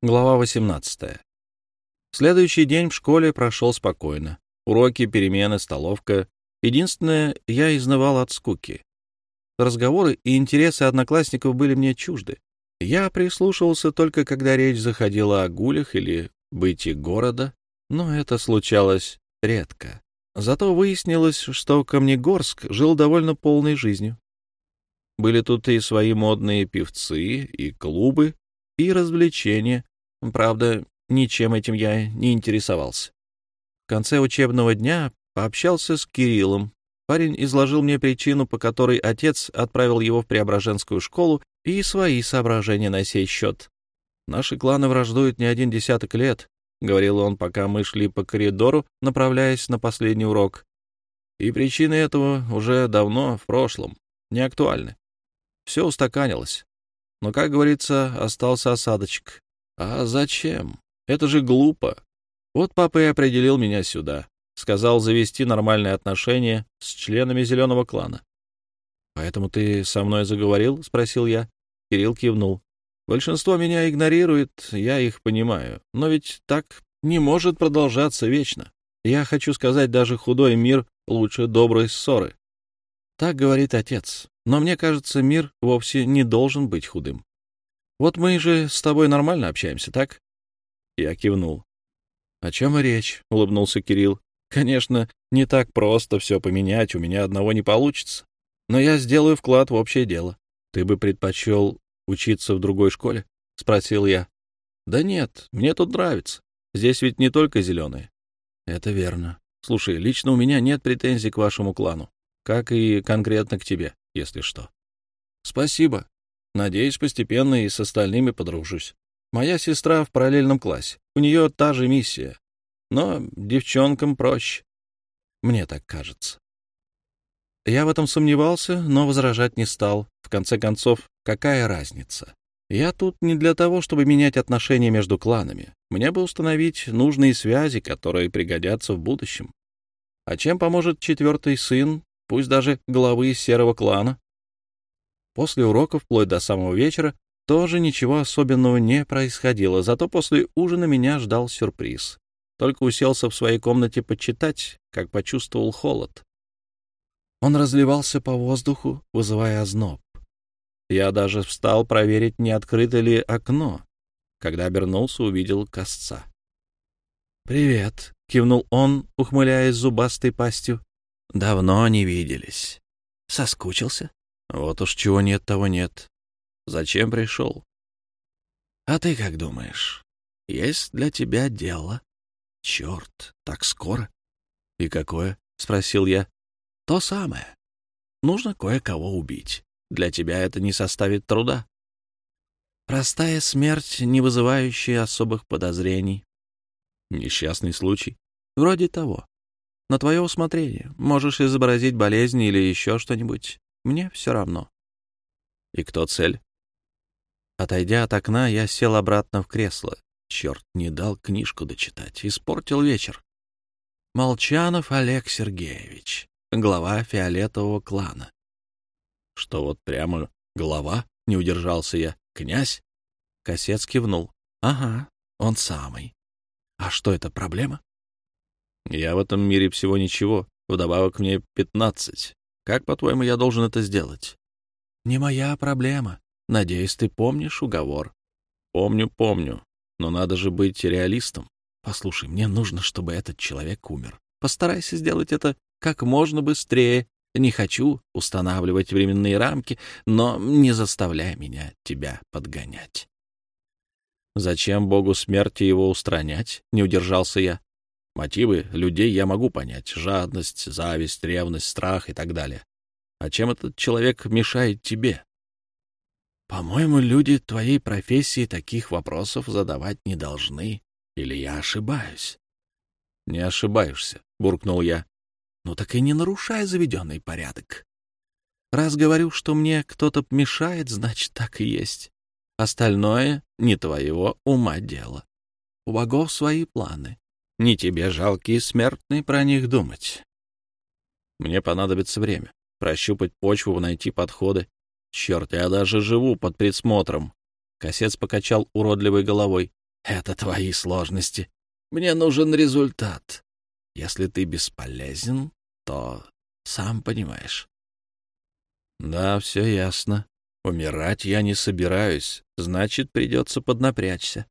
Глава 18. Следующий день в школе прошел спокойно. Уроки, перемены, столовка. Единственное, я изнывал от скуки. Разговоры и интересы одноклассников были мне чужды. Я прислушивался только, когда речь заходила о гулях или бытии города, но это случалось редко. Зато выяснилось, что Камнегорск жил довольно полной жизнью. Были тут и свои модные певцы, и клубы, и развлечения. Правда, ничем этим я не интересовался. В конце учебного дня пообщался с Кириллом. Парень изложил мне причину, по которой отец отправил его в Преображенскую школу, и свои соображения на сей счет. Наши кланы враждуют не один десяток лет, — говорил он, пока мы шли по коридору, направляясь на последний урок. И причины этого уже давно в прошлом, не актуальны. Все устаканилось. Но, как говорится, остался осадочек. А зачем? Это же глупо. Вот папа и определил меня сюда. Сказал завести нормальные отношения с членами зеленого клана. «Поэтому ты со мной заговорил?» — спросил я. Кирилл кивнул. «Большинство меня игнорирует, я их понимаю. Но ведь так не может продолжаться вечно. Я хочу сказать, даже худой мир лучше доброй ссоры. Так говорит отец. Но мне кажется, мир вовсе не должен быть худым. Вот мы же с тобой нормально общаемся, так? Я кивнул. — О чем речь? — улыбнулся Кирилл. — Конечно, не так просто все поменять, у меня одного не получится. Но я сделаю вклад в общее дело. Ты бы предпочел учиться в другой школе? — спросил я. — Да нет, мне тут нравится. Здесь ведь не только зеленые. — Это верно. Слушай, лично у меня нет претензий к вашему клану, как и конкретно к тебе, если что. — Спасибо. Надеюсь, постепенно и с остальными подружусь. Моя сестра в параллельном классе. У нее та же миссия. Но девчонкам проще. Мне так кажется. Я в этом сомневался, но возражать не стал. В конце концов, какая разница? Я тут не для того, чтобы менять отношения между кланами. Мне бы установить нужные связи, которые пригодятся в будущем. А чем поможет четвертый сын, пусть даже главы серого клана? После уроков, вплоть до самого вечера, тоже ничего особенного не происходило, зато после ужина меня ждал сюрприз. Только уселся в своей комнате почитать, как почувствовал холод. Он разливался по воздуху, вызывая озноб. Я даже встал проверить, не открыто ли окно. Когда обернулся, увидел косца. «Привет», — кивнул он, ухмыляясь зубастой пастью. «Давно не виделись. Соскучился?» «Вот уж чего нет, того нет. Зачем пришел? А ты как думаешь? Есть для тебя дело? Черт, так скоро? И какое? Спросил я. То самое. Нужно кое-кого убить. Для тебя это не составит труда. Простая смерть, не вызывающая особых подозрений. Несчастный случай. Вроде того. На твое усмотрение. Можешь изобразить болезнь или еще что-нибудь. Мне все равно. И кто цель? Отойдя от окна, я сел обратно в кресло. Черт, не дал книжку дочитать. Испортил вечер. Молчанов Олег Сергеевич, глава фиолетового клана. Что вот прямо глава? Не удержался я. Князь? Косец кивнул. Ага, он самый. А что это, проблема? Я в этом мире всего ничего. Вдобавок мне пятнадцать. Как, по-твоему, я должен это сделать? Не моя проблема. Надеюсь, ты помнишь уговор. Помню, помню. Но надо же быть реалистом. Послушай, мне нужно, чтобы этот человек умер. Постарайся сделать это как можно быстрее. Не хочу устанавливать временные рамки, но не заставляй меня тебя подгонять. Зачем Богу смерти его устранять? Не удержался я. Мотивы людей я могу понять. Жадность, зависть, ревность, страх и так далее. А чем этот человек мешает тебе? По-моему, люди твоей профессии таких вопросов задавать не должны. Или я ошибаюсь? — Не ошибаешься, — буркнул я. — Ну так и не нарушай заведенный порядок. Раз говорю, что мне кто-то мешает, значит, так и есть. Остальное не твоего ума дело. У богов свои планы. Не тебе, жалкие смертные, про них думать. Мне понадобится время. Прощупать почву, найти подходы. Черт, я даже живу под присмотром. Косец покачал уродливой головой. Это твои сложности. Мне нужен результат. Если ты бесполезен, то сам понимаешь. Да, все ясно. Умирать я не собираюсь, значит, придется поднапрячься.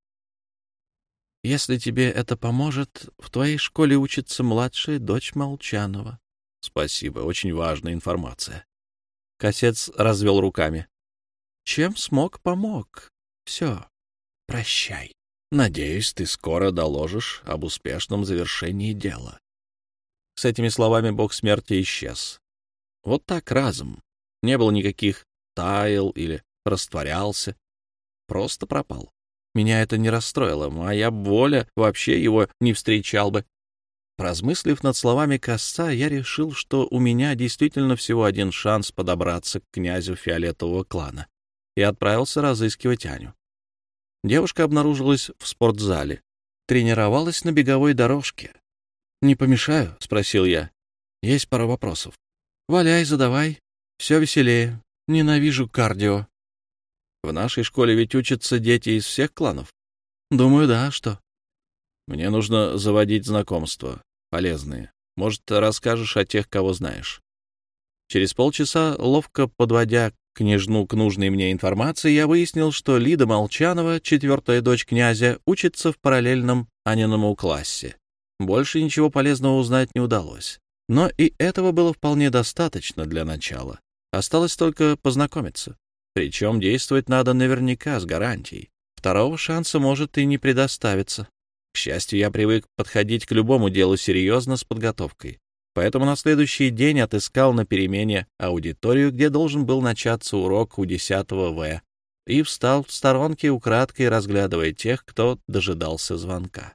Если тебе это поможет, в твоей школе учится младшая дочь Молчанова. Спасибо, очень важная информация. Косец развел руками. Чем смог, помог. Все, прощай. Надеюсь, ты скоро доложишь об успешном завершении дела. С этими словами бог смерти исчез. Вот так разом. Не было никаких таял или растворялся. Просто пропал. Меня это не расстроило. Моя воля вообще его не встречал бы. Размыслив над словами Коста, я решил, что у меня действительно всего один шанс подобраться к князю фиолетового клана, и отправился разыскивать Аню. Девушка обнаружилась в спортзале, тренировалась на беговой дорожке. «Не помешаю?» — спросил я. «Есть пара вопросов». «Валяй, задавай. Все веселее. Ненавижу кардио». «В нашей школе ведь учатся дети из всех кланов?» «Думаю, да. Что?» «Мне нужно заводить знакомства полезные. Может, расскажешь о тех, кого знаешь. Через полчаса, ловко подводя княжну к нужной мне информации, я выяснил, что Лида Молчанова, четвертая дочь князя, учится в параллельном Аниному классе. Больше ничего полезного узнать не удалось. Но и этого было вполне достаточно для начала. Осталось только познакомиться. Причем действовать надо наверняка, с гарантией. Второго шанса может и не предоставиться. К счастью, я привык подходить к любому делу серьезно с подготовкой. Поэтому на следующий день отыскал на перемене аудиторию, где должен был начаться урок у 10 В, и встал в сторонке, украдкой разглядывая тех, кто дожидался звонка.